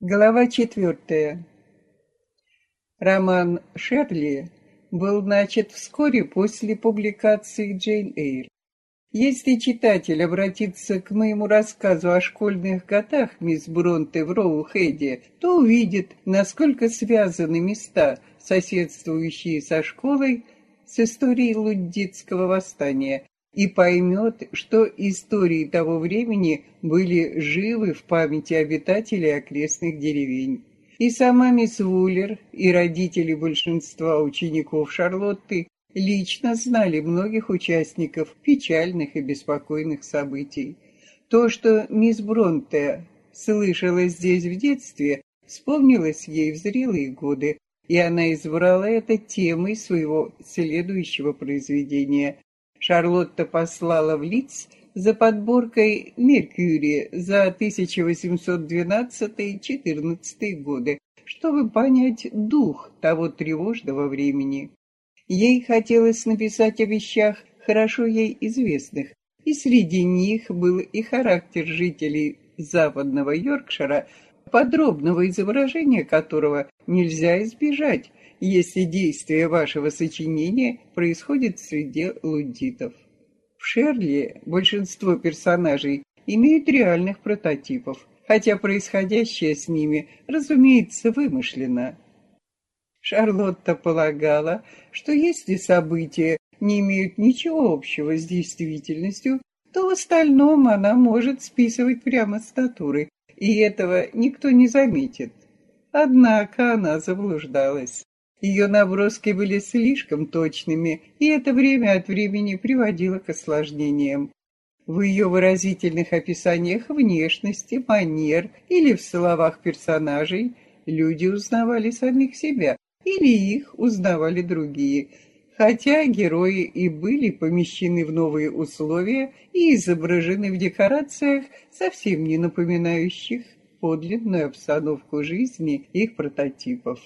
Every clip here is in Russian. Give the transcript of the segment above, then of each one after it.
Глава четвертая. Роман Шерли был начат вскоре после публикации Джейн Эйр. Если читатель обратится к моему рассказу о школьных годах мисс Бронте в Роухеде, то увидит, насколько связаны места, соседствующие со школой, с историей луддитского восстания, и поймет, что истории того времени были живы в памяти обитателей окрестных деревень. И сама мисс Вуллер, и родители большинства учеников Шарлотты лично знали многих участников печальных и беспокойных событий. То, что мисс Бронте слышала здесь в детстве, вспомнилось ей в зрелые годы, и она избрала это темой своего следующего произведения Шарлотта послала в Лиц за подборкой «Меркьюри» за 1812-14 годы, чтобы понять дух того тревожного времени. Ей хотелось написать о вещах, хорошо ей известных, и среди них был и характер жителей западного Йоркшира, подробного изображения которого нельзя избежать, если действие вашего сочинения происходит среди луддитов. В Шерли большинство персонажей имеют реальных прототипов, хотя происходящее с ними, разумеется, вымышленно. Шарлотта полагала, что если события не имеют ничего общего с действительностью, то в остальном она может списывать прямо с натуры, и этого никто не заметит. Однако она заблуждалась. Ее наброски были слишком точными, и это время от времени приводило к осложнениям. В ее выразительных описаниях внешности, манер или в словах персонажей люди узнавали самих себя, или их узнавали другие, хотя герои и были помещены в новые условия и изображены в декорациях, совсем не напоминающих подлинную обстановку жизни их прототипов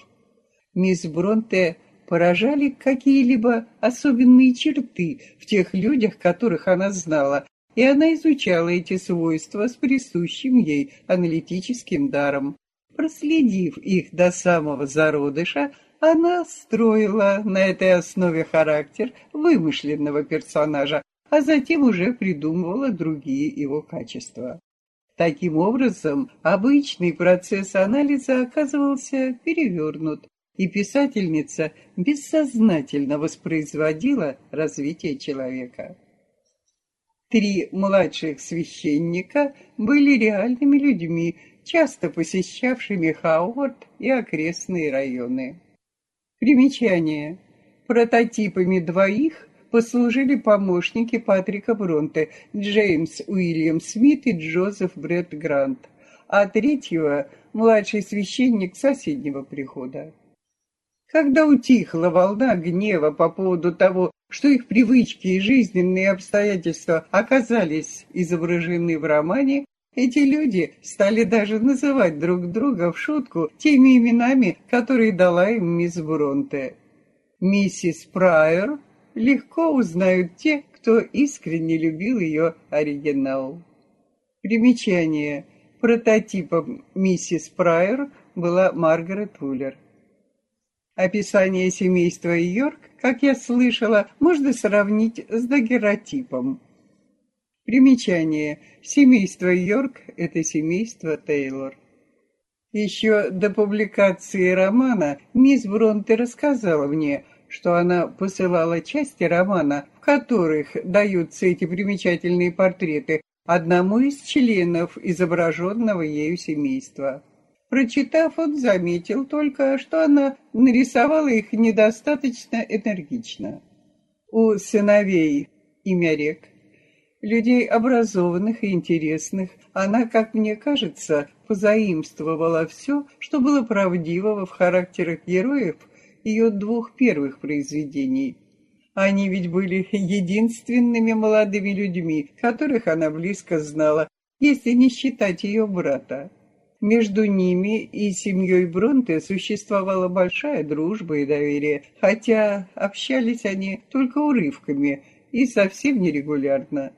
мисс Бронте поражали какие-либо особенные черты в тех людях, которых она знала, и она изучала эти свойства с присущим ей аналитическим даром. Проследив их до самого зародыша, она строила на этой основе характер вымышленного персонажа, а затем уже придумывала другие его качества. Таким образом, обычный процесс анализа оказывался перевернут, и писательница бессознательно воспроизводила развитие человека. Три младших священника были реальными людьми, часто посещавшими Хауард и окрестные районы. Примечание. Прототипами двоих послужили помощники Патрика Бронте, Джеймс Уильям Смит и Джозеф Брэд Грант, а третьего – младший священник соседнего прихода. Когда утихла волна гнева по поводу того, что их привычки и жизненные обстоятельства оказались изображены в романе, эти люди стали даже называть друг друга в шутку теми именами, которые дала им мисс Бронте. Миссис Прайер легко узнают те, кто искренне любил ее оригинал. Примечание. Прототипом миссис Прайер была Маргарет Вуллер. Описание семейства Йорк, как я слышала, можно сравнить с дагеротипом. Примечание. Семейство Йорк – это семейство Тейлор. Еще до публикации романа мисс Бронте рассказала мне, что она посылала части романа, в которых даются эти примечательные портреты, одному из членов изображенного ею семейства. Прочитав, он заметил только, что она нарисовала их недостаточно энергично. У сыновей имя рек, людей образованных и интересных, она, как мне кажется, позаимствовала все, что было правдивого в характерах героев ее двух первых произведений. Они ведь были единственными молодыми людьми, которых она близко знала, если не считать ее брата. Между ними и семьей Бронте существовала большая дружба и доверие, хотя общались они только урывками и совсем нерегулярно.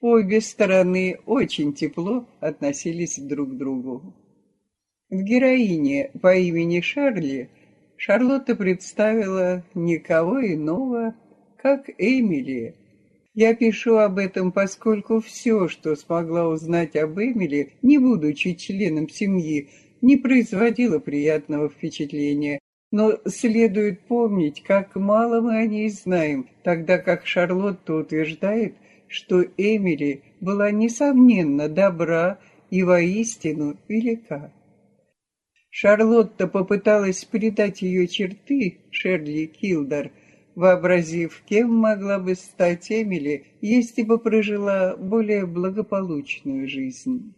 Обе стороны очень тепло относились друг к другу. В героине по имени Шарли Шарлотта представила никого иного, как Эмили. Я пишу об этом, поскольку все, что смогла узнать об Эмили, не будучи членом семьи, не производило приятного впечатления. Но следует помнить, как мало мы о ней знаем, тогда как Шарлотта утверждает, что Эмили была несомненно добра и воистину велика. Шарлотта попыталась передать ее черты Шерли Килдер, вообразив, кем могла бы стать Эмили, если бы прожила более благополучную жизнь.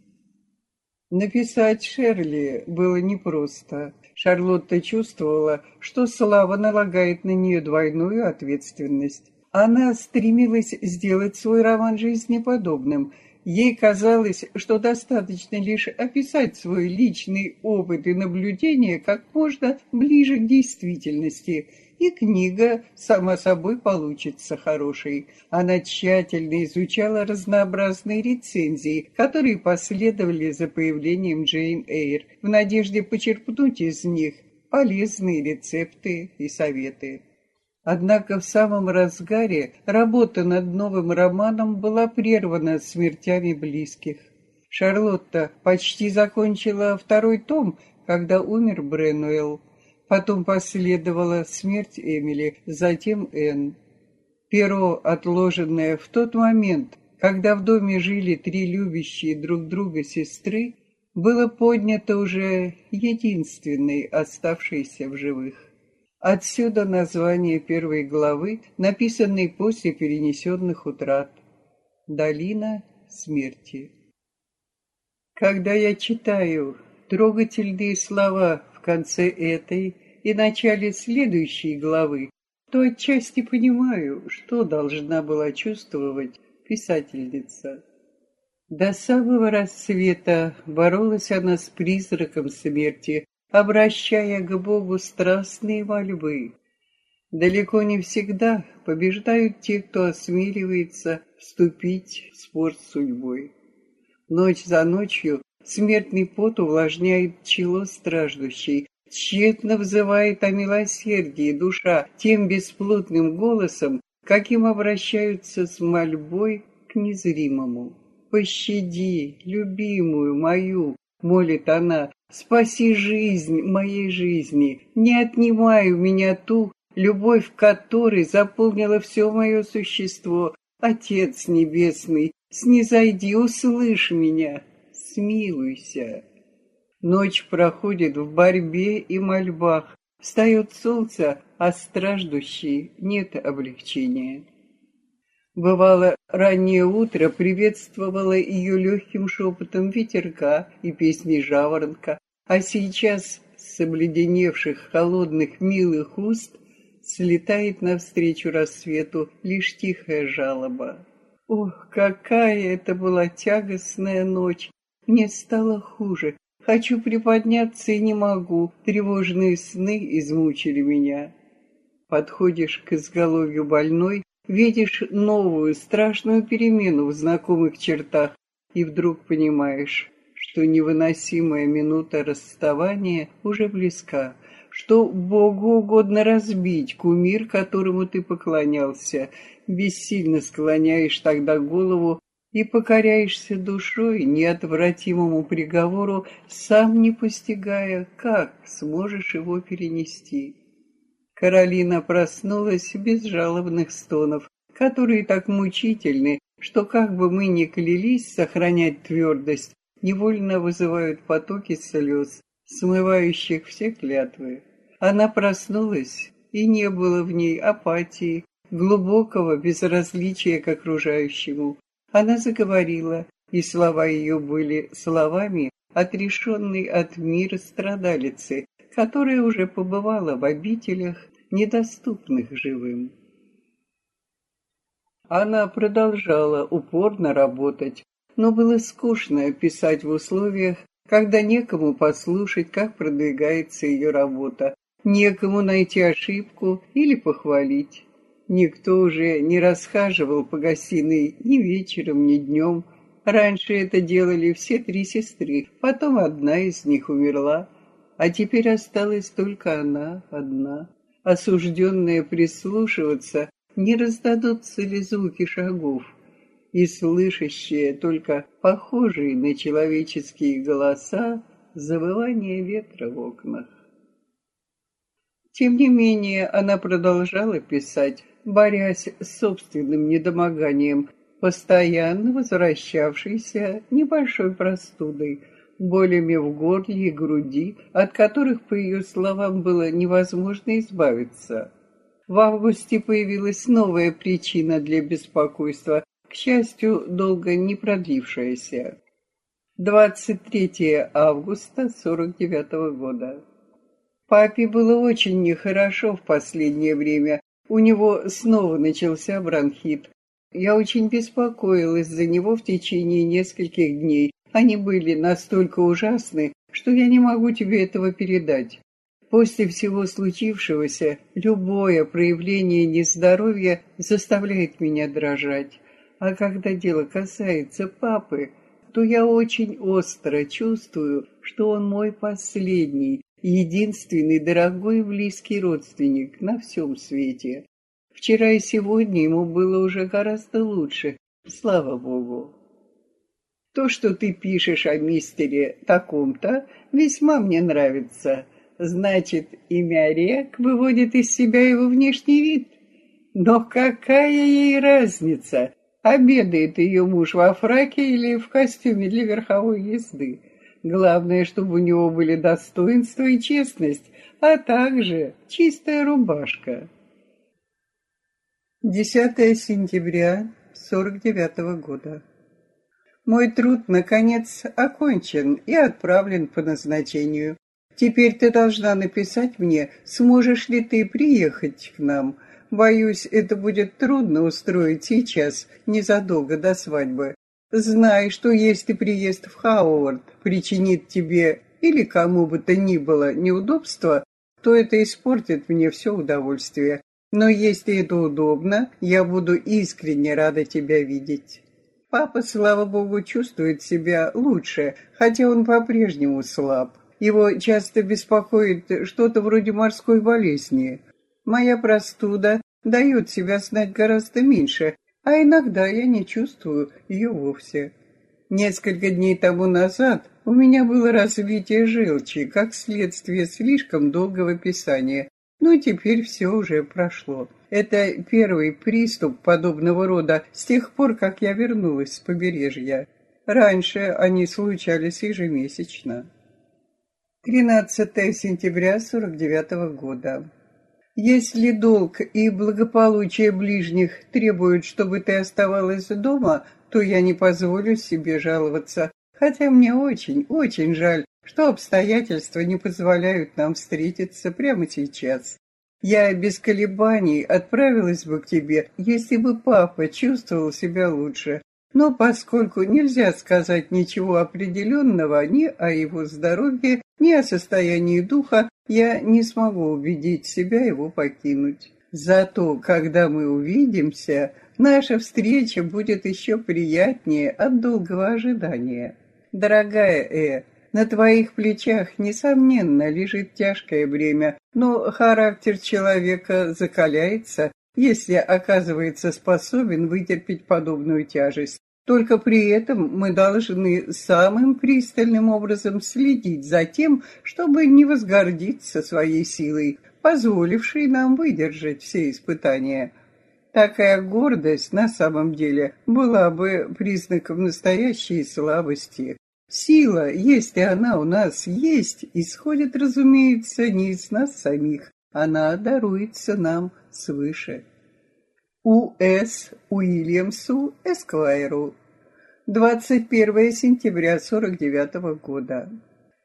Написать Шерли было непросто. Шарлотта чувствовала, что слава налагает на нее двойную ответственность. Она стремилась сделать свой роман жизнеподобным – Ей казалось, что достаточно лишь описать свой личный опыт и наблюдения как можно ближе к действительности, и книга, само собой, получится хорошей. Она тщательно изучала разнообразные рецензии, которые последовали за появлением Джейн Эйр, в надежде почерпнуть из них полезные рецепты и советы. Однако в самом разгаре работа над новым романом была прервана смертями близких. Шарлотта почти закончила второй том, когда умер Бренуэлл. Потом последовала смерть Эмили, затем Энн. Перо, отложенное в тот момент, когда в доме жили три любящие друг друга сестры, было поднято уже единственной оставшейся в живых. Отсюда название первой главы, написанной после перенесенных утрат. Долина смерти. Когда я читаю трогательные слова конце этой и начале следующей главы, то отчасти понимаю, что должна была чувствовать писательница. До самого рассвета боролась она с призраком смерти, обращая к Богу страстные мольбы. Далеко не всегда побеждают те, кто осмеливается вступить в спор с судьбой. Ночь за ночью смертный пот увлажняет чело страждущей, тщетно взывает о милосердии душа тем бесплотным голосом, каким обращаются с мольбой к незримому. «Пощади, любимую мою!» — молит она, Спаси жизнь моей жизни, не отнимай у меня ту, любовь которой заполнила все мое существо. Отец Небесный, снизойди, услышь меня, смилуйся. Ночь проходит в борьбе и мольбах, встает солнце, а страждущий нет облегчения. Бывало, раннее утро приветствовало ее легким шепотом ветерка и песней жаворонка, а сейчас с обледеневших холодных милых уст слетает навстречу рассвету лишь тихая жалоба. Ох, какая это была тягостная ночь! Мне стало хуже. Хочу приподняться и не могу. Тревожные сны измучили меня. Подходишь к изголовью больной, видишь новую страшную перемену в знакомых чертах и вдруг понимаешь, что невыносимая минута расставания уже близка, что Богу угодно разбить кумир, которому ты поклонялся, бессильно склоняешь тогда голову и покоряешься душой неотвратимому приговору, сам не постигая, как сможешь его перенести. Каролина проснулась без жалобных стонов, которые так мучительны, что как бы мы ни клялись сохранять твердость, невольно вызывают потоки слез, смывающих все клятвы. Она проснулась, и не было в ней апатии, глубокого безразличия к окружающему. Она заговорила, и слова ее были словами, отрешенной от мира страдалицы, которая уже побывала в обителях, недоступных живым. Она продолжала упорно работать, но было скучно писать в условиях, когда некому послушать, как продвигается ее работа, некому найти ошибку или похвалить. Никто уже не расхаживал по гостиной ни вечером, ни днем, Раньше это делали все три сестры, потом одна из них умерла, а теперь осталась только она одна. Осужденные прислушиваться, не раздадутся ли звуки шагов, и слышащие только похожие на человеческие голоса завывание ветра в окнах. Тем не менее, она продолжала писать, борясь с собственным недомоганием, постоянно возвращавшейся небольшой простудой, болями в горле и груди, от которых, по ее словам, было невозможно избавиться. В августе появилась новая причина для беспокойства, к счастью, долго не продлившаяся. 23 августа 49 -го года. Папе было очень нехорошо в последнее время. У него снова начался бронхит. Я очень беспокоилась за него в течение нескольких дней. Они были настолько ужасны, что я не могу тебе этого передать. После всего случившегося любое проявление нездоровья заставляет меня дрожать. А когда дело касается папы, то я очень остро чувствую, что он мой последний, единственный дорогой и близкий родственник на всем свете. Вчера и сегодня ему было уже гораздо лучше, слава богу. То, что ты пишешь о мистере таком-то, весьма мне нравится. Значит, имя Рек выводит из себя его внешний вид. Но какая ей разница, обедает ее муж во фраке или в костюме для верховой езды? Главное, чтобы у него были достоинство и честность, а также чистая рубашка. 10 сентября 49 -го года. Мой труд, наконец, окончен и отправлен по назначению. Теперь ты должна написать мне, сможешь ли ты приехать к нам. Боюсь, это будет трудно устроить сейчас, незадолго до свадьбы. Знай, что если приезд в Хауард причинит тебе или кому бы то ни было неудобства, то это испортит мне все удовольствие. Но если это удобно, я буду искренне рада тебя видеть. Папа, слава богу, чувствует себя лучше, хотя он по-прежнему слаб. Его часто беспокоит что-то вроде морской болезни. Моя простуда дает себя знать гораздо меньше, а иногда я не чувствую ее вовсе. Несколько дней тому назад у меня было развитие желчи, как следствие слишком долгого писания, но теперь все уже прошло. Это первый приступ подобного рода с тех пор, как я вернулась с побережья. Раньше они случались ежемесячно. 13 сентября 49 -го года. Если долг и благополучие ближних требуют, чтобы ты оставалась дома, то я не позволю себе жаловаться, хотя мне очень, очень жаль, что обстоятельства не позволяют нам встретиться прямо сейчас. Я без колебаний отправилась бы к тебе, если бы папа чувствовал себя лучше. Но поскольку нельзя сказать ничего определенного ни о его здоровье, ни о состоянии духа, я не смогу убедить себя его покинуть. Зато, когда мы увидимся, наша встреча будет еще приятнее от долгого ожидания. Дорогая Э, на твоих плечах, несомненно, лежит тяжкое бремя, но характер человека закаляется, если оказывается способен вытерпеть подобную тяжесть. Только при этом мы должны самым пристальным образом следить за тем, чтобы не возгордиться своей силой, позволившей нам выдержать все испытания. Такая гордость на самом деле была бы признаком настоящей слабости. Сила, если она у нас есть, исходит, разумеется, не из нас самих. Она даруется нам свыше. У.С. Уильямсу Эсквайру. 21 сентября 49 -го года.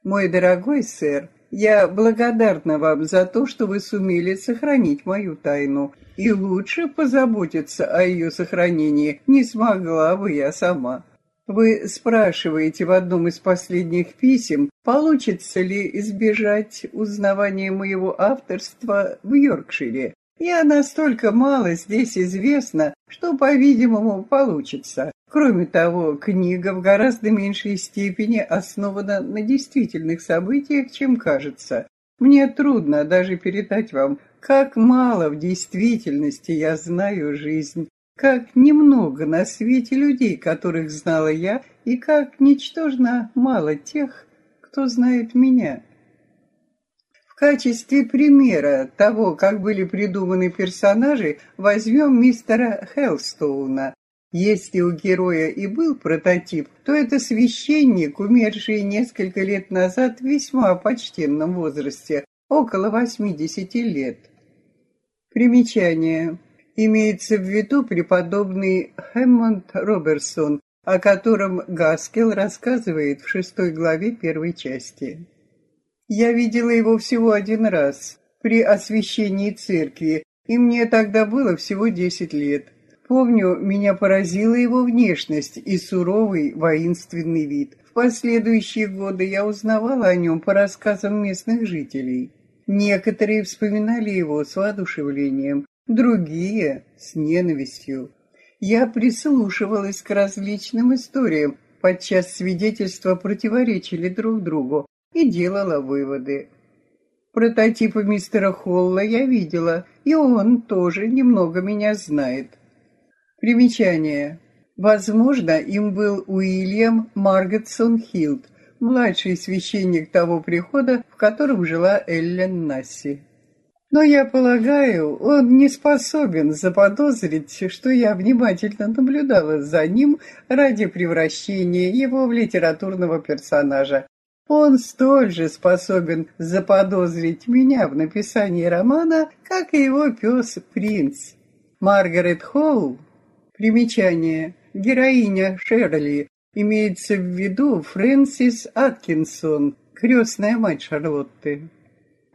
Мой дорогой сэр, я благодарна вам за то, что вы сумели сохранить мою тайну, и лучше позаботиться о ее сохранении не смогла бы я сама. Вы спрашиваете в одном из последних писем, получится ли избежать узнавания моего авторства в Йоркшире. Я настолько мало здесь известна, что, по-видимому, получится. Кроме того, книга в гораздо меньшей степени основана на действительных событиях, чем кажется. Мне трудно даже передать вам, как мало в действительности я знаю жизнь, как немного на свете людей, которых знала я, и как ничтожно мало тех, кто знает меня. В качестве примера того, как были придуманы персонажи, возьмем мистера Хелстоуна. Если у героя и был прототип, то это священник, умерший несколько лет назад в весьма почтенном возрасте, около 80 лет. Примечание. Имеется в виду преподобный Хэммонд Роберсон, о котором Гаскел рассказывает в шестой главе первой части. Я видела его всего один раз, при освящении церкви, и мне тогда было всего десять лет. Помню, меня поразила его внешность и суровый воинственный вид. В последующие годы я узнавала о нем по рассказам местных жителей. Некоторые вспоминали его с воодушевлением, другие — с ненавистью. Я прислушивалась к различным историям, подчас свидетельства противоречили друг другу, и делала выводы. Прототипа мистера Холла я видела, и он тоже немного меня знает. Примечание. Возможно, им был Уильям Маргетсон Хилд, младший священник того прихода, в котором жила Эллен Насси. Но я полагаю, он не способен заподозрить, что я внимательно наблюдала за ним ради превращения его в литературного персонажа. Он столь же способен заподозрить меня в написании романа, как и его пес Принц. Маргарет Холл, примечание, героиня Шерли, Имеется в виду Фрэнсис Аткинсон, крестная мать Шарлотты.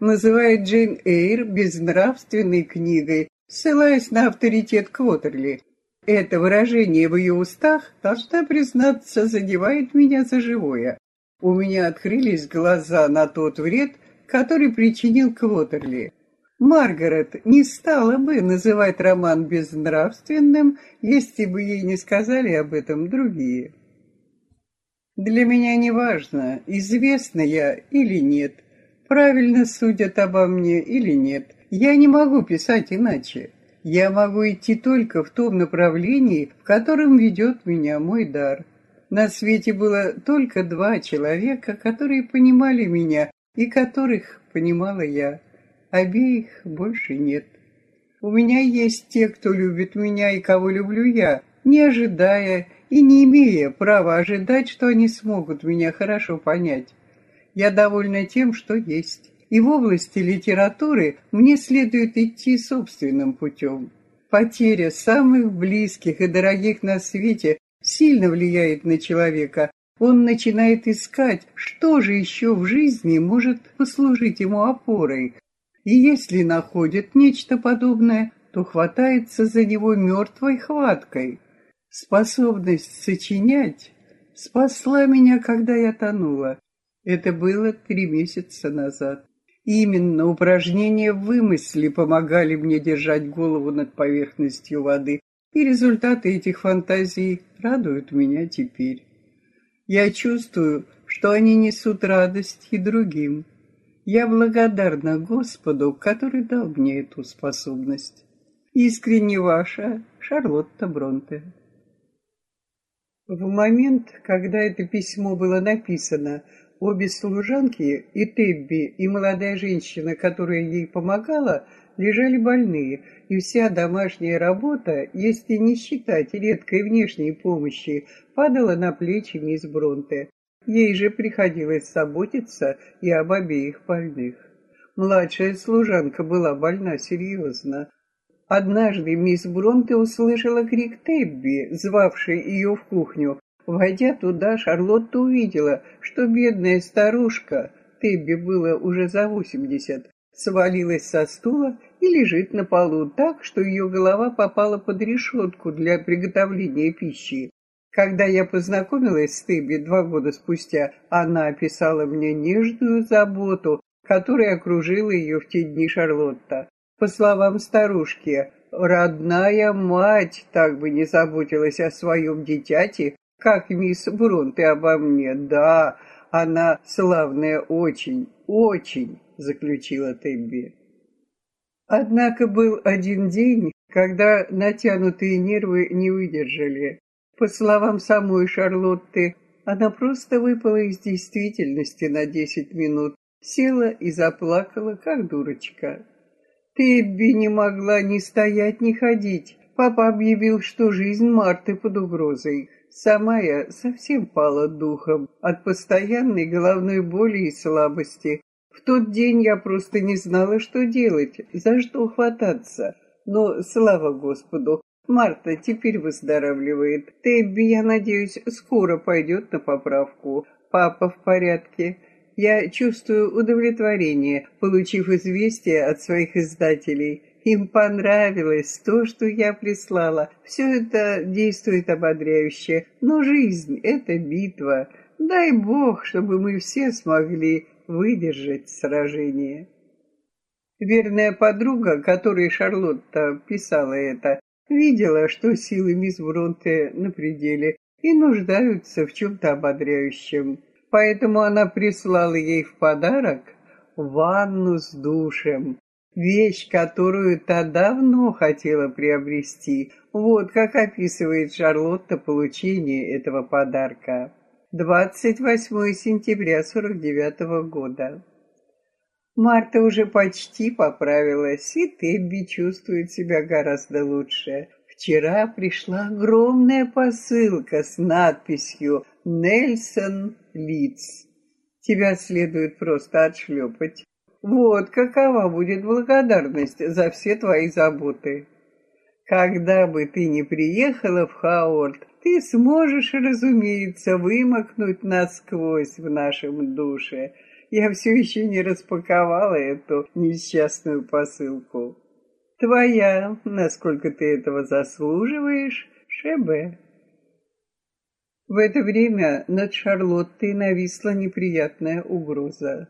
Называет Джейн Эйр безнравственной книгой, ссылаясь на авторитет Квотерли. Это выражение в ее устах, должна признаться, задевает меня за живое. У меня открылись глаза на тот вред, который причинил Квотерли. Маргарет не стала бы называть роман безнравственным, если бы ей не сказали об этом другие. Для меня не важно, известна я или нет, правильно судят обо мне или нет. Я не могу писать иначе. Я могу идти только в том направлении, в котором ведет меня мой дар. На свете было только два человека, которые понимали меня и которых понимала я. Обеих больше нет. У меня есть те, кто любит меня и кого люблю я, не ожидая и не имея права ожидать, что они смогут меня хорошо понять. Я довольна тем, что есть. И в области литературы мне следует идти собственным путем. Потеря самых близких и дорогих на свете сильно влияет на человека. Он начинает искать, что же еще в жизни может послужить ему опорой. И если находит нечто подобное, то хватается за него мертвой хваткой. Способность сочинять спасла меня, когда я тонула. Это было три месяца назад. Именно упражнения в вымысле помогали мне держать голову над поверхностью воды, и результаты этих фантазий радуют меня теперь. Я чувствую, что они несут радость и другим. Я благодарна Господу, который дал мне эту способность. Искренне ваша Шарлотта Бронте. В момент, когда это письмо было написано, обе служанки, и Тебби, и молодая женщина, которая ей помогала, лежали больные, и вся домашняя работа, если не считать редкой внешней помощи, падала на плечи мисс Бронте. Ей же приходилось заботиться и об обеих больных. Младшая служанка была больна серьезно. Однажды мисс Бронте услышала крик Тебби, звавший ее в кухню. Войдя туда, Шарлотта увидела, что бедная старушка, Тебби было уже за восемьдесят, свалилась со стула и лежит на полу так, что ее голова попала под решетку для приготовления пищи. Когда я познакомилась с Тебби два года спустя, она описала мне нежную заботу, которая окружила ее в те дни Шарлотта. По словам старушки, Родная мать так бы не заботилась о своем дитяте, как мисс Брунт и обо мне. Да, она славная очень, очень, заключила Тебби. Однако был один день, когда натянутые нервы не выдержали. По словам самой Шарлотты, она просто выпала из действительности на десять минут, села и заплакала, как дурочка. Тебби не могла ни стоять, ни ходить. Папа объявил, что жизнь Марты под угрозой. Сама я совсем пала духом от постоянной головной боли и слабости. В тот день я просто не знала, что делать, за что хвататься. Но, слава Господу, Марта теперь выздоравливает. Тебби, я надеюсь, скоро пойдет на поправку. Папа в порядке. Я чувствую удовлетворение, получив известие от своих издателей. Им понравилось то, что я прислала. Все это действует ободряюще. Но жизнь — это битва. Дай Бог, чтобы мы все смогли выдержать сражение. Верная подруга, которой Шарлотта писала это, видела, что силы мисс Бронте на пределе и нуждаются в чем-то ободряющем поэтому она прислала ей в подарок ванну с душем, вещь, которую та давно хотела приобрести. Вот как описывает Шарлотта получение этого подарка. 28 сентября 49 года. Марта уже почти поправилась, и Тебби чувствует себя гораздо лучше. Вчера пришла огромная посылка с надписью «Нельсон Лиц. Тебя следует просто отшлепать. Вот какова будет благодарность за все твои заботы. Когда бы ты ни приехала в Хаорт, ты сможешь, разумеется, вымокнуть насквозь в нашем душе. Я все еще не распаковала эту несчастную посылку. Твоя, насколько ты этого заслуживаешь, Шебе. В это время над Шарлоттой нависла неприятная угроза.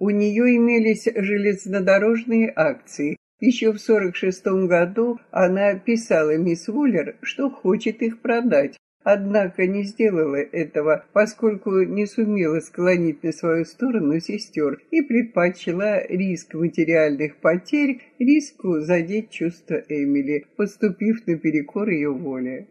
У нее имелись железнодорожные акции. Еще в 46 году она писала мисс Вуллер, что хочет их продать, однако не сделала этого, поскольку не сумела склонить на свою сторону сестер и предпочла риск материальных потерь риску задеть чувства Эмили, поступив наперекор ее воле.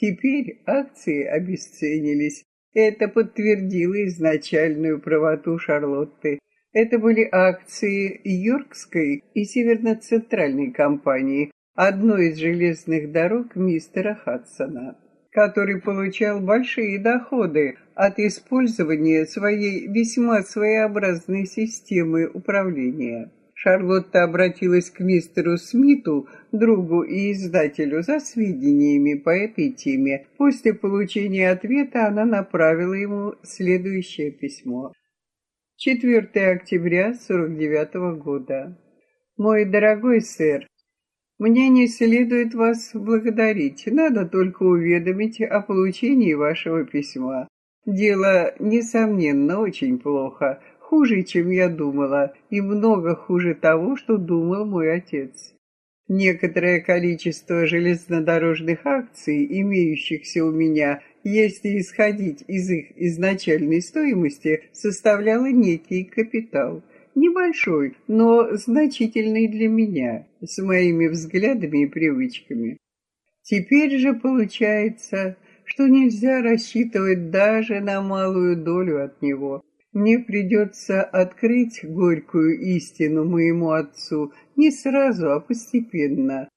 Теперь акции обесценились. Это подтвердило изначальную правоту Шарлотты. Это были акции Йоркской и Северно-Центральной компании, одной из железных дорог мистера Хадсона, который получал большие доходы от использования своей весьма своеобразной системы управления. Шарлотта обратилась к мистеру Смиту, другу и издателю, за сведениями по этой теме. После получения ответа она направила ему следующее письмо. 4 октября 49 года. Мой дорогой сэр, мне не следует вас благодарить, надо только уведомить о получении вашего письма. Дело, несомненно, очень плохо хуже, чем я думала, и много хуже того, что думал мой отец. Некоторое количество железнодорожных акций, имеющихся у меня, если исходить из их изначальной стоимости, составляло некий капитал. Небольшой, но значительный для меня, с моими взглядами и привычками. Теперь же получается, что нельзя рассчитывать даже на малую долю от него, мне придется открыть горькую истину моему отцу не сразу, а постепенно,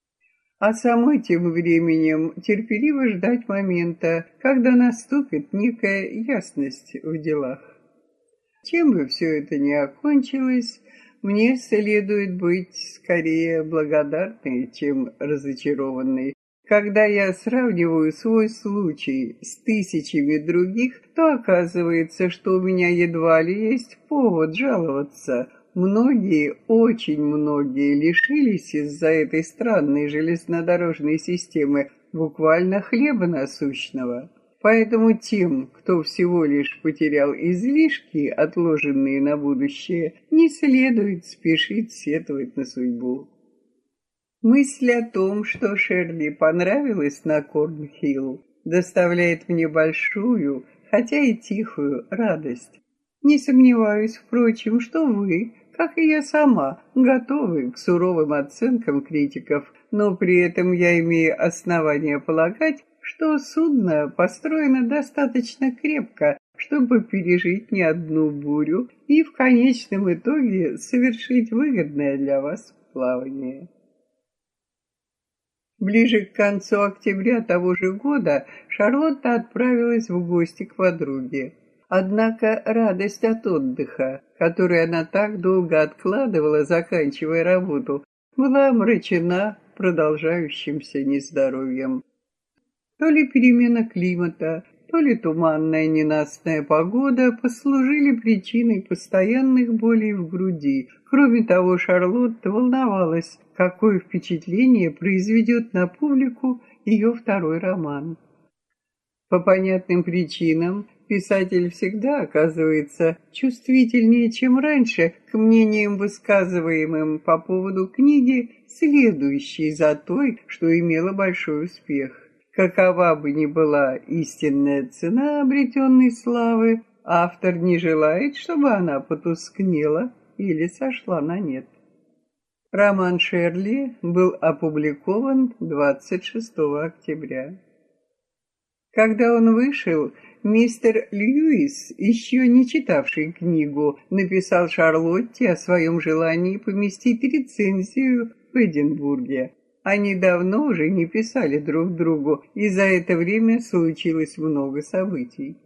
а самой тем временем терпеливо ждать момента, когда наступит некая ясность в делах. Чем бы все это ни окончилось, мне следует быть скорее благодарной, чем разочарованной, когда я сравниваю свой случай с тысячами других, то оказывается, что у меня едва ли есть повод жаловаться. Многие, очень многие лишились из-за этой странной железнодорожной системы буквально хлеба насущного. Поэтому тем, кто всего лишь потерял излишки, отложенные на будущее, не следует спешить сетовать на судьбу. Мысль о том, что Шерли понравилась на Корнхилл, доставляет мне большую, хотя и тихую, радость. Не сомневаюсь, впрочем, что вы, как и я сама, готовы к суровым оценкам критиков, но при этом я имею основания полагать, что судно построено достаточно крепко, чтобы пережить не одну бурю и в конечном итоге совершить выгодное для вас плавание. Ближе к концу октября того же года Шарлотта отправилась в гости к подруге. Однако радость от отдыха, который она так долго откладывала, заканчивая работу, была омрачена продолжающимся нездоровьем. То ли перемена климата, то ли туманная ненастная погода послужили причиной постоянных болей в груди. Кроме того, Шарлотта волновалась, какое впечатление произведет на публику ее второй роман. По понятным причинам писатель всегда оказывается чувствительнее, чем раньше, к мнениям, высказываемым по поводу книги, следующей за той, что имела большой успех. Какова бы ни была истинная цена обретенной славы, автор не желает, чтобы она потускнела или сошла на нет. Роман Шерли был опубликован 26 октября. Когда он вышел, мистер Льюис, еще не читавший книгу, написал Шарлотте о своем желании поместить рецензию в Эдинбурге. Они давно уже не писали друг другу, и за это время случилось много событий.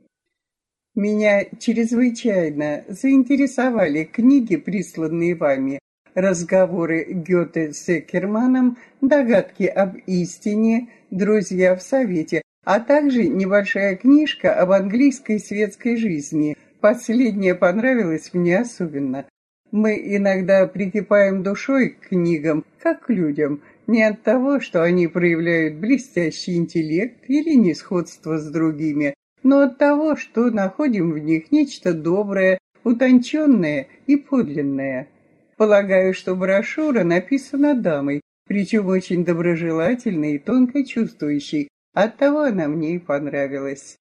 Меня чрезвычайно заинтересовали книги, присланные вами, разговоры Гёте с Экерманом, догадки об истине, друзья в совете, а также небольшая книжка об английской светской жизни. Последняя понравилась мне особенно. Мы иногда прикипаем душой к книгам, как к людям – не от того, что они проявляют блестящий интеллект или несходство с другими, но от того, что находим в них нечто доброе, утонченное и подлинное. Полагаю, что брошюра написана дамой, причем очень доброжелательной и тонко чувствующей, оттого она мне и понравилась.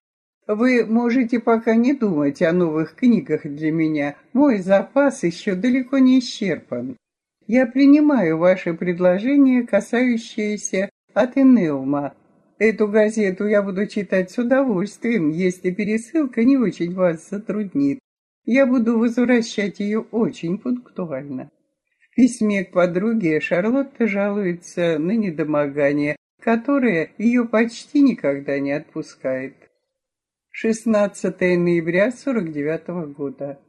Вы можете пока не думать о новых книгах для меня, мой запас еще далеко не исчерпан. Я принимаю ваше предложение, касающееся Атенеума. Эту газету я буду читать с удовольствием, если пересылка не очень вас затруднит. Я буду возвращать ее очень пунктуально. В письме к подруге Шарлотта жалуется на недомогание, которое ее почти никогда не отпускает. 16 ноября 49 года.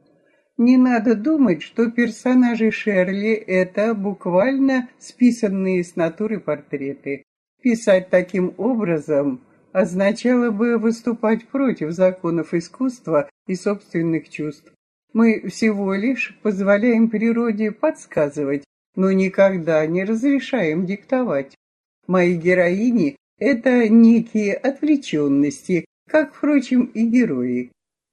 Не надо думать, что персонажи Шерли — это буквально списанные с натуры портреты. Писать таким образом означало бы выступать против законов искусства и собственных чувств. Мы всего лишь позволяем природе подсказывать, но никогда не разрешаем диктовать. Мои героини — это некие отвлеченности, как, впрочем, и герои.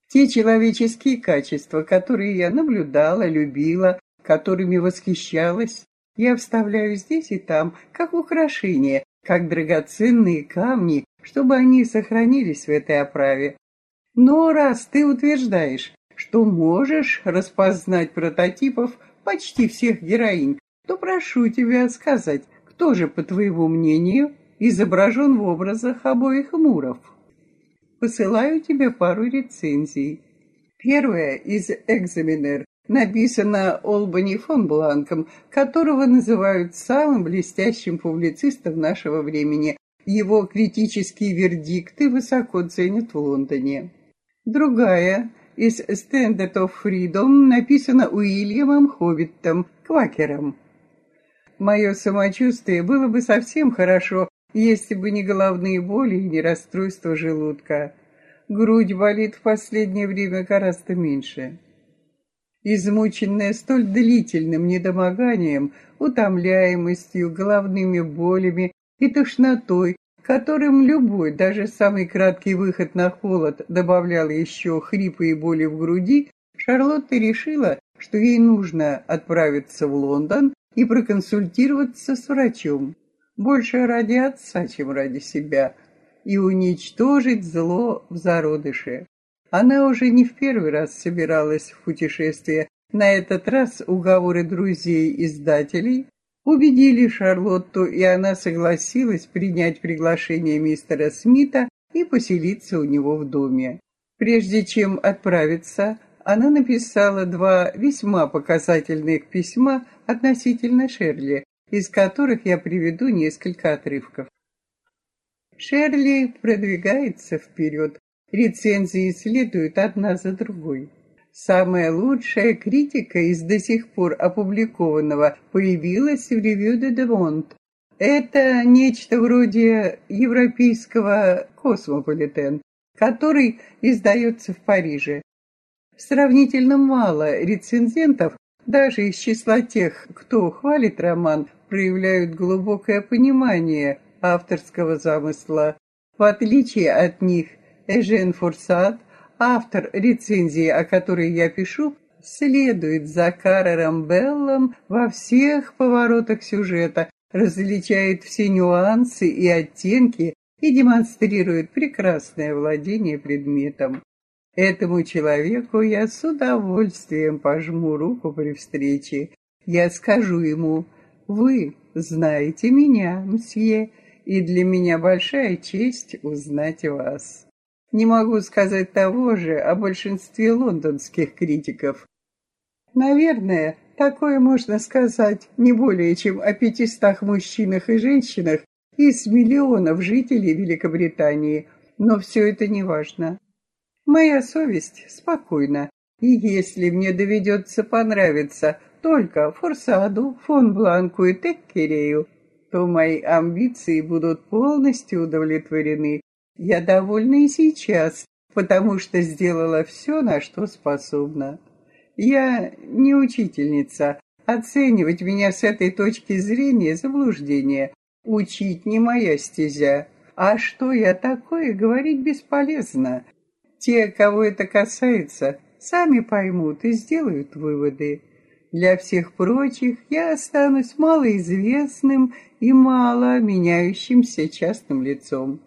Те человеческие качества, которые я наблюдала, любила, которыми восхищалась, я вставляю здесь и там, как украшения, как драгоценные камни, чтобы они сохранились в этой оправе. Но раз ты утверждаешь, что можешь распознать прототипов почти всех героинь, то прошу тебя сказать, кто же, по твоему мнению, изображен в образах обоих Муров? Посылаю тебе пару рецензий. Первая из «Экзаменер» написана Олбани фон Бланком, которого называют самым блестящим публицистом нашего времени. Его критические вердикты высоко ценят в Лондоне. Другая из Standard of Freedom написана Уильямом Хоббитом, квакером. Мое самочувствие было бы совсем хорошо, если бы не головные боли и не расстройство желудка. Грудь болит в последнее время гораздо меньше. Измученная столь длительным недомоганием, утомляемостью, головными болями и тошнотой, которым любой, даже самый краткий выход на холод добавлял еще хрипы и боли в груди, Шарлотта решила, что ей нужно отправиться в Лондон и проконсультироваться с врачом, больше ради отца, чем ради себя, и уничтожить зло в зародыше. Она уже не в первый раз собиралась в путешествие. На этот раз уговоры друзей-издателей убедили Шарлотту, и она согласилась принять приглашение мистера Смита и поселиться у него в доме. Прежде чем отправиться, она написала два весьма показательных письма относительно Шерли, из которых я приведу несколько отрывков. Шерли продвигается вперед, рецензии следуют одна за другой. Самая лучшая критика из до сих пор опубликованного появилась в ревью де Девонт. Это нечто вроде европейского «Космополитен», который издается в Париже. Сравнительно мало рецензентов, даже из числа тех, кто хвалит роман, проявляют глубокое понимание авторского замысла. В отличие от них, Эжен Форсат, автор рецензии, о которой я пишу, следует за Каррером Беллом во всех поворотах сюжета, различает все нюансы и оттенки и демонстрирует прекрасное владение предметом. Этому человеку я с удовольствием пожму руку при встрече. Я скажу ему, вы знаете меня, мсье, и для меня большая честь узнать вас. Не могу сказать того же о большинстве лондонских критиков. Наверное, такое можно сказать не более чем о пятистах мужчинах и женщинах из миллионов жителей Великобритании, но все это не важно. Моя совесть спокойна, и если мне доведется понравиться только Форсаду, фон Бланку и Теккерею, то мои амбиции будут полностью удовлетворены. Я довольна и сейчас, потому что сделала все, на что способна. Я не учительница. Оценивать меня с этой точки зрения – заблуждение. Учить не моя стезя. А что я такое, говорить бесполезно. Те, кого это касается, сами поймут и сделают выводы. Для всех прочих я останусь малоизвестным и мало меняющимся частным лицом.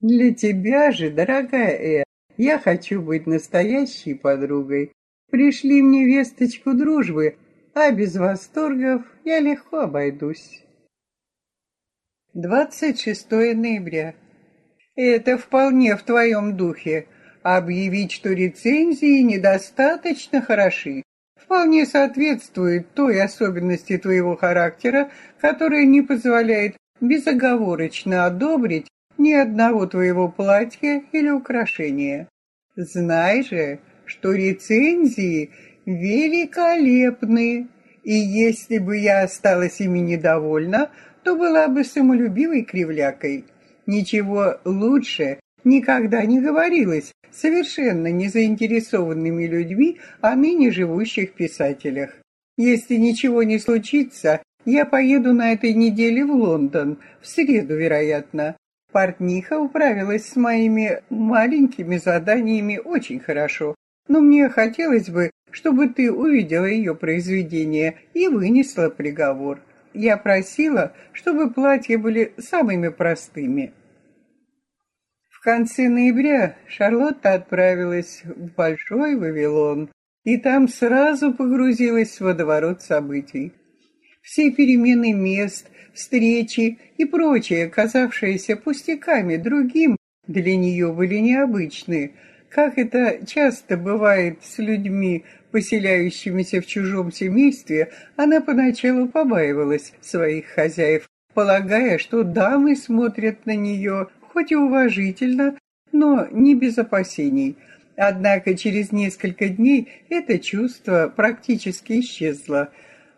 Для тебя же, дорогая Э, я хочу быть настоящей подругой. Пришли мне весточку дружбы, а без восторгов я легко обойдусь. 26 ноября. Это вполне в твоем духе объявить, что рецензии недостаточно хороши, вполне соответствует той особенности твоего характера, которая не позволяет безоговорочно одобрить ни одного твоего платья или украшения. Знай же, что рецензии великолепны, и если бы я осталась ими недовольна, то была бы самолюбивой кривлякой. Ничего лучше никогда не говорилось совершенно не заинтересованными людьми о ныне живущих писателях. Если ничего не случится, я поеду на этой неделе в Лондон, в среду, вероятно. Портниха управилась с моими маленькими заданиями очень хорошо, но мне хотелось бы, чтобы ты увидела ее произведение и вынесла приговор. Я просила, чтобы платья были самыми простыми. В конце ноября Шарлотта отправилась в Большой Вавилон, и там сразу погрузилась в водоворот событий. Все перемены мест, встречи и прочее, казавшиеся пустяками другим, для нее были необычны, как это часто бывает с людьми, поселяющимися в чужом семействе, она поначалу побаивалась своих хозяев, полагая, что дамы смотрят на нее хоть и уважительно, но не без опасений. Однако через несколько дней это чувство практически исчезло.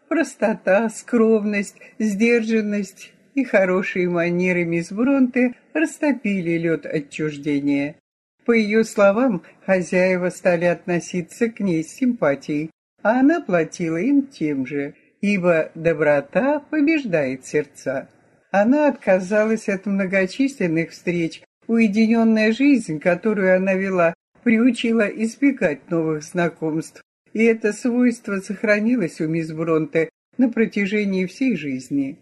Простота, скромность, сдержанность и хорошие манеры мисс Бронте растопили лед отчуждения. По ее словам, хозяева стали относиться к ней с симпатией, а она платила им тем же, ибо доброта побеждает сердца. Она отказалась от многочисленных встреч. Уединенная жизнь, которую она вела, приучила избегать новых знакомств. И это свойство сохранилось у мисс Бронте, на протяжении всей жизни.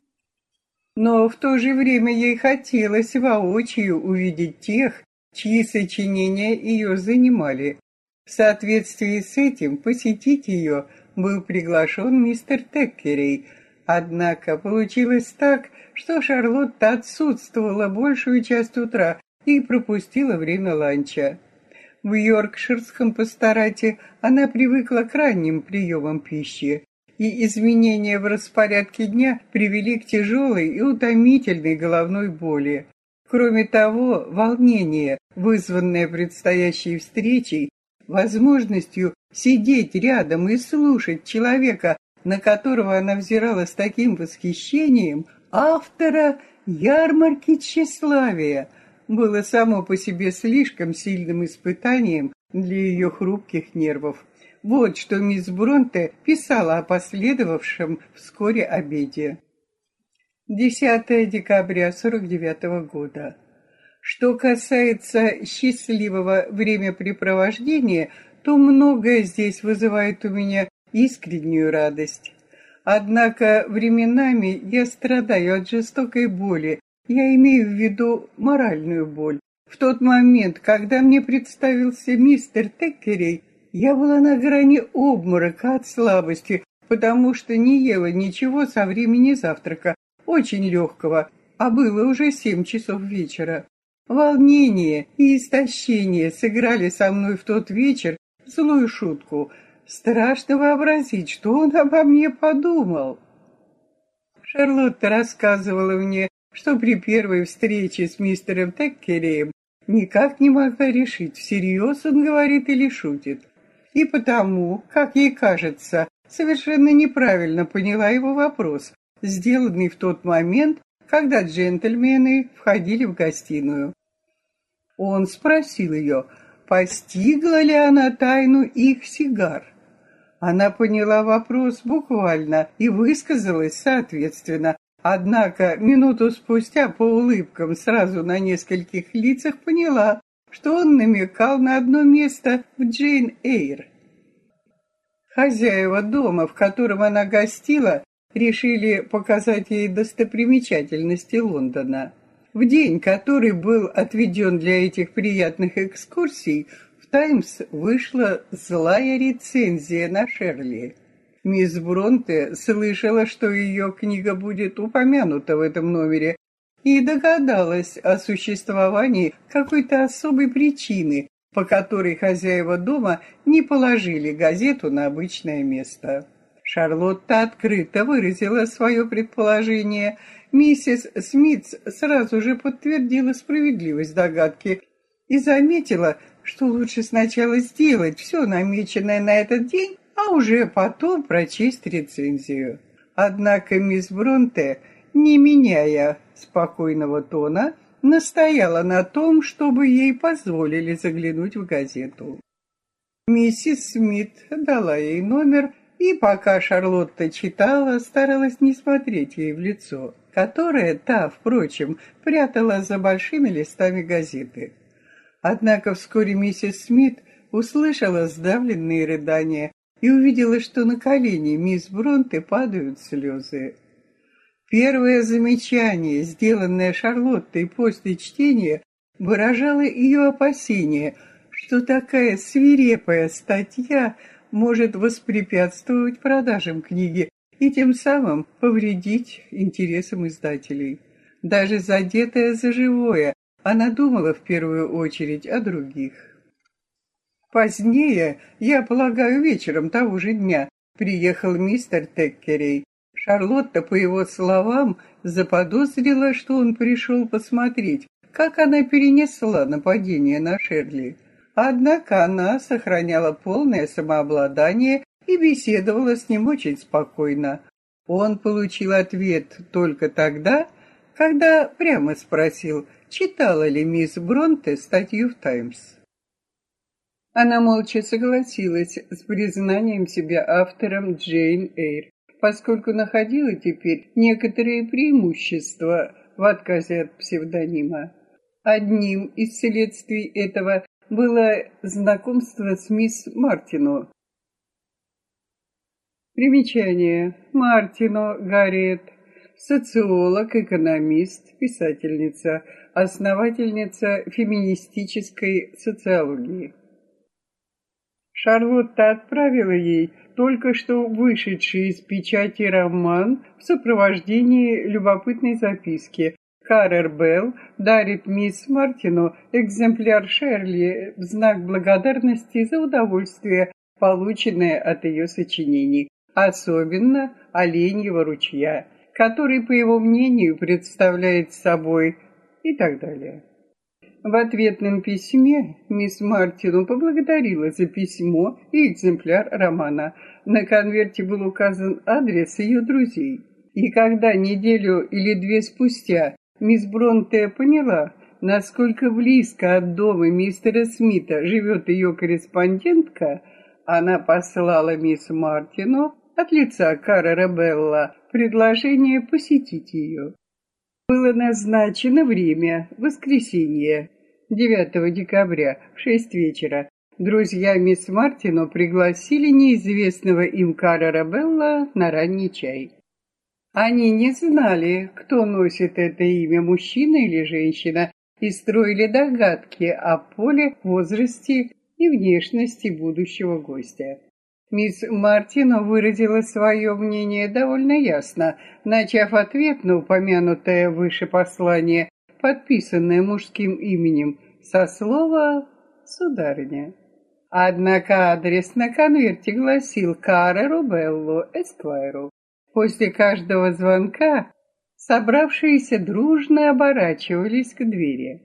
Но в то же время ей хотелось воочию увидеть тех, чьи сочинения ее занимали. В соответствии с этим посетить ее был приглашен мистер Теккерей, однако получилось так, что Шарлотта отсутствовала большую часть утра и пропустила время ланча. В Йоркширском пасторате она привыкла к ранним приемам пищи, и изменения в распорядке дня привели к тяжелой и утомительной головной боли. Кроме того, волнение, вызванное предстоящей встречей, возможностью сидеть рядом и слушать человека, на которого она взирала с таким восхищением, автора ярмарки тщеславия, было само по себе слишком сильным испытанием для ее хрупких нервов. Вот что мисс Бронте писала о последовавшем вскоре обеде. 10 декабря 49 года. Что касается счастливого времяпрепровождения, то многое здесь вызывает у меня искреннюю радость. Однако временами я страдаю от жестокой боли, я имею в виду моральную боль. В тот момент, когда мне представился мистер Теккерей, я была на грани обморока от слабости, потому что не ела ничего со времени завтрака, очень легкого, а было уже семь часов вечера. Волнение и истощение сыграли со мной в тот вечер злую шутку. Страшно вообразить, что он обо мне подумал. Шарлотта рассказывала мне, что при первой встрече с мистером Теккереем никак не могла решить, всерьез он говорит или шутит и потому, как ей кажется, совершенно неправильно поняла его вопрос, сделанный в тот момент, когда джентльмены входили в гостиную. Он спросил ее, постигла ли она тайну их сигар. Она поняла вопрос буквально и высказалась соответственно, однако минуту спустя по улыбкам сразу на нескольких лицах поняла, что он намекал на одно место в Джейн Эйр. Хозяева дома, в котором она гостила, решили показать ей достопримечательности Лондона. В день, который был отведен для этих приятных экскурсий, «Таймс» вышла злая рецензия на Шерли. Мисс Бронте слышала, что ее книга будет упомянута в этом номере, и догадалась о существовании какой-то особой причины, по которой хозяева дома не положили газету на обычное место. Шарлотта открыто выразила свое предположение. Миссис Смитс сразу же подтвердила справедливость догадки и заметила, что лучше сначала сделать все намеченное на этот день, а уже потом прочесть рецензию. Однако мисс Бронте, не меняя спокойного тона, настояла на том, чтобы ей позволили заглянуть в газету. Миссис Смит дала ей номер, и пока Шарлотта читала, старалась не смотреть ей в лицо, которое та, впрочем, прятала за большими листами газеты. Однако вскоре миссис Смит услышала сдавленные рыдания и увидела, что на колени мисс Бронте падают слезы. Первое замечание, сделанное Шарлоттой после чтения, выражало ее опасение, что такая свирепая статья может воспрепятствовать продажам книги и тем самым повредить интересам издателей. Даже задетая за живое, она думала в первую очередь о других. Позднее, я полагаю, вечером того же дня, приехал мистер Теккерей Шарлотта, по его словам, заподозрила, что он пришел посмотреть, как она перенесла нападение на Шерли. Однако она сохраняла полное самообладание и беседовала с ним очень спокойно. Он получил ответ только тогда, когда прямо спросил, читала ли мисс Бронте статью в «Таймс». Она молча согласилась с признанием себя автором Джейн Эйр поскольку находила теперь некоторые преимущества в отказе от псевдонима. Одним из следствий этого было знакомство с мисс Мартину. Примечание. Мартино Гарриет. Социолог, экономист, писательница, основательница феминистической социологии. Шарлотта отправила ей только что вышедший из печати роман в сопровождении любопытной записки. Каррер Белл дарит мисс Мартину экземпляр Шерли в знак благодарности за удовольствие, полученное от ее сочинений, особенно «Оленьего ручья», который, по его мнению, представляет собой и так далее. В ответном письме мисс Мартину поблагодарила за письмо и экземпляр романа. На конверте был указан адрес ее друзей. И когда неделю или две спустя мисс Бронте поняла, насколько близко от дома мистера Смита живет ее корреспондентка, она послала мисс Мартину от лица Каррера Белла предложение посетить ее. Было назначено время, воскресенье, 9 декабря, в 6 вечера. Друзья мисс Мартино пригласили неизвестного им Карра Белла на ранний чай. Они не знали, кто носит это имя, мужчина или женщина, и строили догадки о поле, возрасте и внешности будущего гостя. Мисс Мартино выразила свое мнение довольно ясно, начав ответ на упомянутое выше послание, подписанное мужским именем, со слова «сударыня». Однако адрес на конверте гласил «Каре Рубелло, Эсквайру». После каждого звонка собравшиеся дружно оборачивались к двери.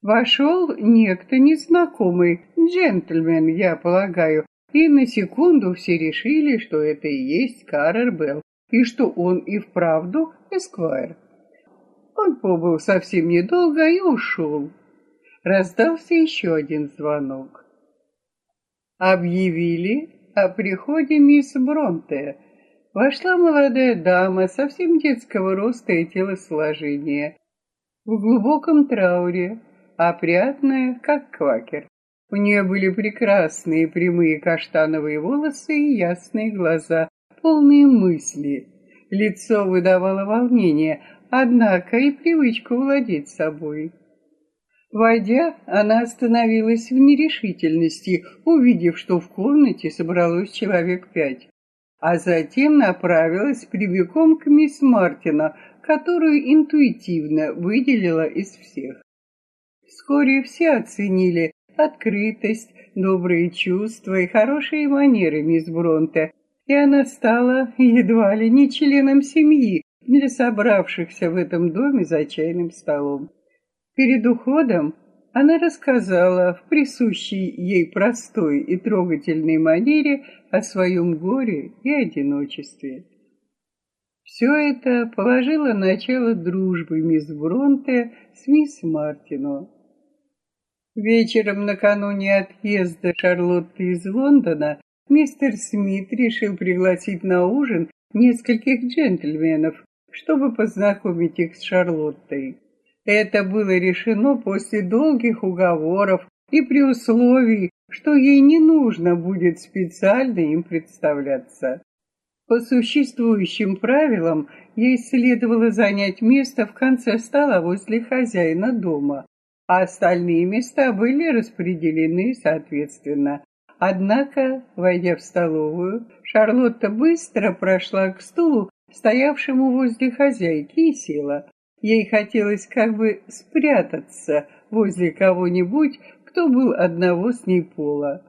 Вошел некто незнакомый, джентльмен, я полагаю, и на секунду все решили, что это и есть Каррер Белл, и что он и вправду эсквайр. Он побыл совсем недолго и ушел. Раздался еще один звонок. Объявили о приходе мисс Бронте. Вошла молодая дама совсем детского роста и телосложения, в глубоком трауре, опрятная, как квакер. У нее были прекрасные прямые каштановые волосы и ясные глаза, полные мысли. Лицо выдавало волнение, однако и привычку владеть собой. Войдя, она остановилась в нерешительности, увидев, что в комнате собралось человек пять, а затем направилась прямиком к мисс Мартина, которую интуитивно выделила из всех. Вскоре все оценили, открытость, добрые чувства и хорошие манеры мисс Бронте, и она стала едва ли не членом семьи для собравшихся в этом доме за чайным столом. Перед уходом она рассказала в присущей ей простой и трогательной манере о своем горе и одиночестве. Все это положило начало дружбы мисс Бронте с мисс Мартино. Вечером накануне отъезда Шарлотты из Лондона мистер Смит решил пригласить на ужин нескольких джентльменов, чтобы познакомить их с Шарлоттой. Это было решено после долгих уговоров и при условии, что ей не нужно будет специально им представляться. По существующим правилам ей следовало занять место в конце стола возле хозяина дома, а остальные места были распределены соответственно. Однако, войдя в столовую, Шарлотта быстро прошла к стулу, стоявшему возле хозяйки, и села. Ей хотелось как бы спрятаться возле кого-нибудь, кто был одного с ней пола.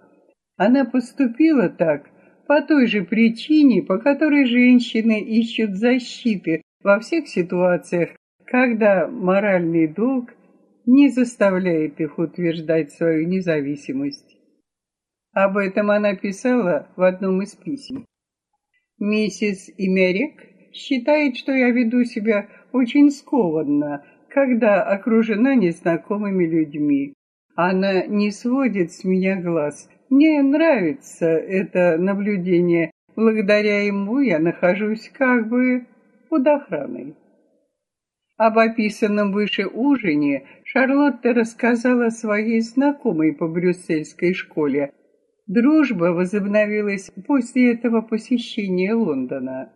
Она поступила так по той же причине, по которой женщины ищут защиты во всех ситуациях, когда моральный долг не заставляет их утверждать свою независимость. Об этом она писала в одном из писем. Миссис Имерик считает, что я веду себя очень скованно, когда окружена незнакомыми людьми. Она не сводит с меня глаз. Мне нравится это наблюдение. Благодаря ему я нахожусь как бы под охраной. Об описанном выше ужине Шарлотта рассказала своей знакомой по брюссельской школе. Дружба возобновилась после этого посещения Лондона.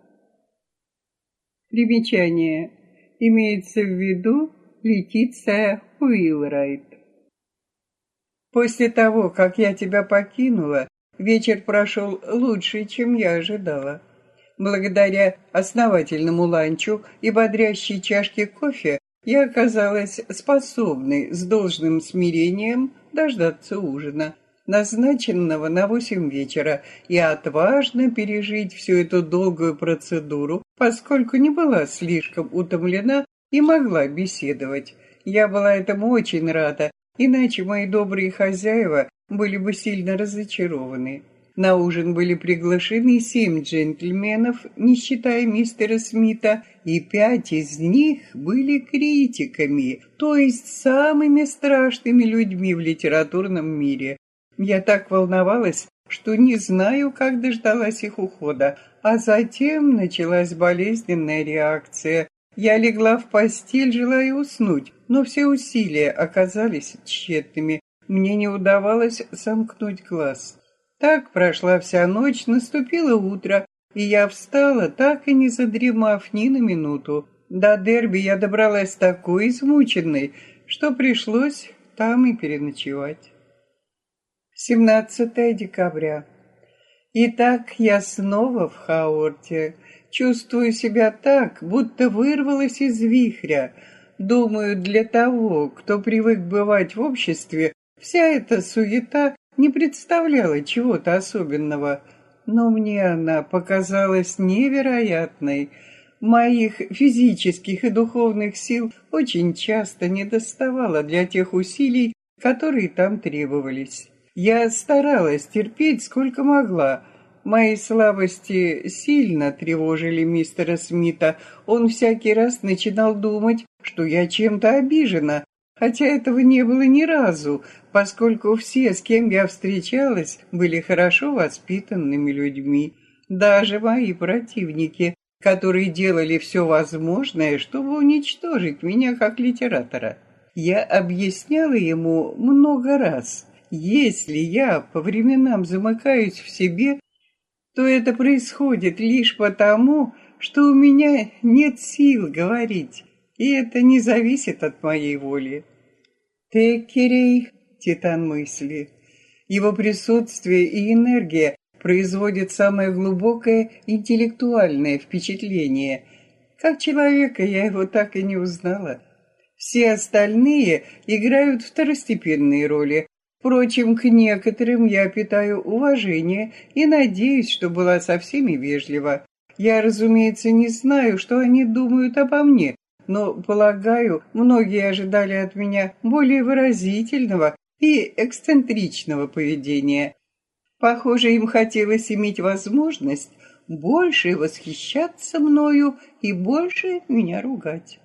Примечание. Имеется в виду Летиция Уилрайт. После того, как я тебя покинула, вечер прошел лучше, чем я ожидала. Благодаря основательному ланчу и бодрящей чашке кофе я оказалась способной с должным смирением дождаться ужина, назначенного на восемь вечера, и отважно пережить всю эту долгую процедуру, поскольку не была слишком утомлена и могла беседовать. Я была этому очень рада, иначе мои добрые хозяева были бы сильно разочарованы. На ужин были приглашены семь джентльменов, не считая мистера Смита, и пять из них были критиками, то есть самыми страшными людьми в литературном мире. Я так волновалась, что не знаю, как дождалась их ухода, а затем началась болезненная реакция. Я легла в постель, желая уснуть, но все усилия оказались тщетными. Мне не удавалось сомкнуть глаз. Так прошла вся ночь, наступило утро, и я встала, так и не задремав ни на минуту. До дерби я добралась такой измученной, что пришлось там и переночевать. 17 декабря. Итак, я снова в Хаорте. Чувствую себя так, будто вырвалась из вихря. Думаю, для того, кто привык бывать в обществе, вся эта суета не представляла чего-то особенного, но мне она показалась невероятной. Моих физических и духовных сил очень часто недоставало для тех усилий, которые там требовались. Я старалась терпеть сколько могла. Мои слабости сильно тревожили мистера Смита. Он всякий раз начинал думать, что я чем-то обижена, хотя этого не было ни разу, поскольку все, с кем я встречалась, были хорошо воспитанными людьми. Даже мои противники, которые делали все возможное, чтобы уничтожить меня как литератора. Я объясняла ему много раз, если я по временам замыкаюсь в себе, то это происходит лишь потому, что у меня нет сил говорить, и это не зависит от моей воли. Текерей — титан мысли. Его присутствие и энергия производят самое глубокое интеллектуальное впечатление. Как человека я его так и не узнала. Все остальные играют второстепенные роли. Впрочем, к некоторым я питаю уважение и надеюсь, что была со всеми вежлива. Я, разумеется, не знаю, что они думают обо мне, но, полагаю, многие ожидали от меня более выразительного и эксцентричного поведения. Похоже, им хотелось иметь возможность больше восхищаться мною и больше меня ругать.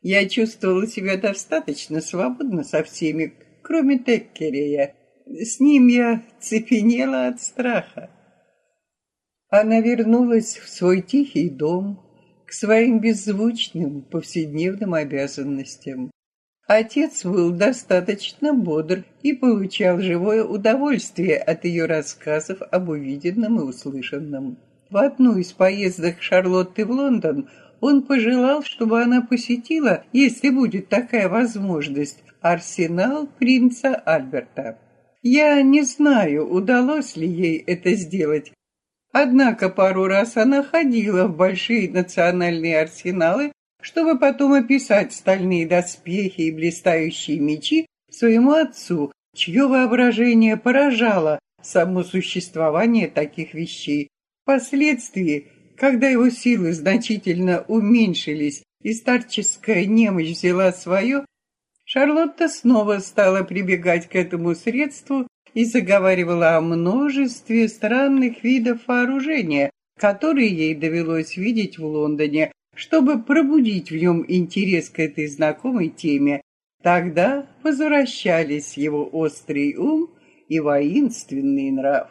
Я чувствовала себя достаточно свободно со всеми, кроме Теккерея. С ним я цепенела от страха. Она вернулась в свой тихий дом, своим беззвучным повседневным обязанностям. Отец был достаточно бодр и получал живое удовольствие от ее рассказов об увиденном и услышанном. В одну из поездок Шарлотты в Лондон он пожелал, чтобы она посетила, если будет такая возможность, арсенал принца Альберта. Я не знаю, удалось ли ей это сделать, Однако пару раз она ходила в большие национальные арсеналы, чтобы потом описать стальные доспехи и блистающие мечи своему отцу, чье воображение поражало само существование таких вещей. Впоследствии, когда его силы значительно уменьшились и старческая немощь взяла свое, Шарлотта снова стала прибегать к этому средству и заговаривала о множестве странных видов вооружения, которые ей довелось видеть в Лондоне, чтобы пробудить в нем интерес к этой знакомой теме. Тогда возвращались его острый ум и воинственный нрав.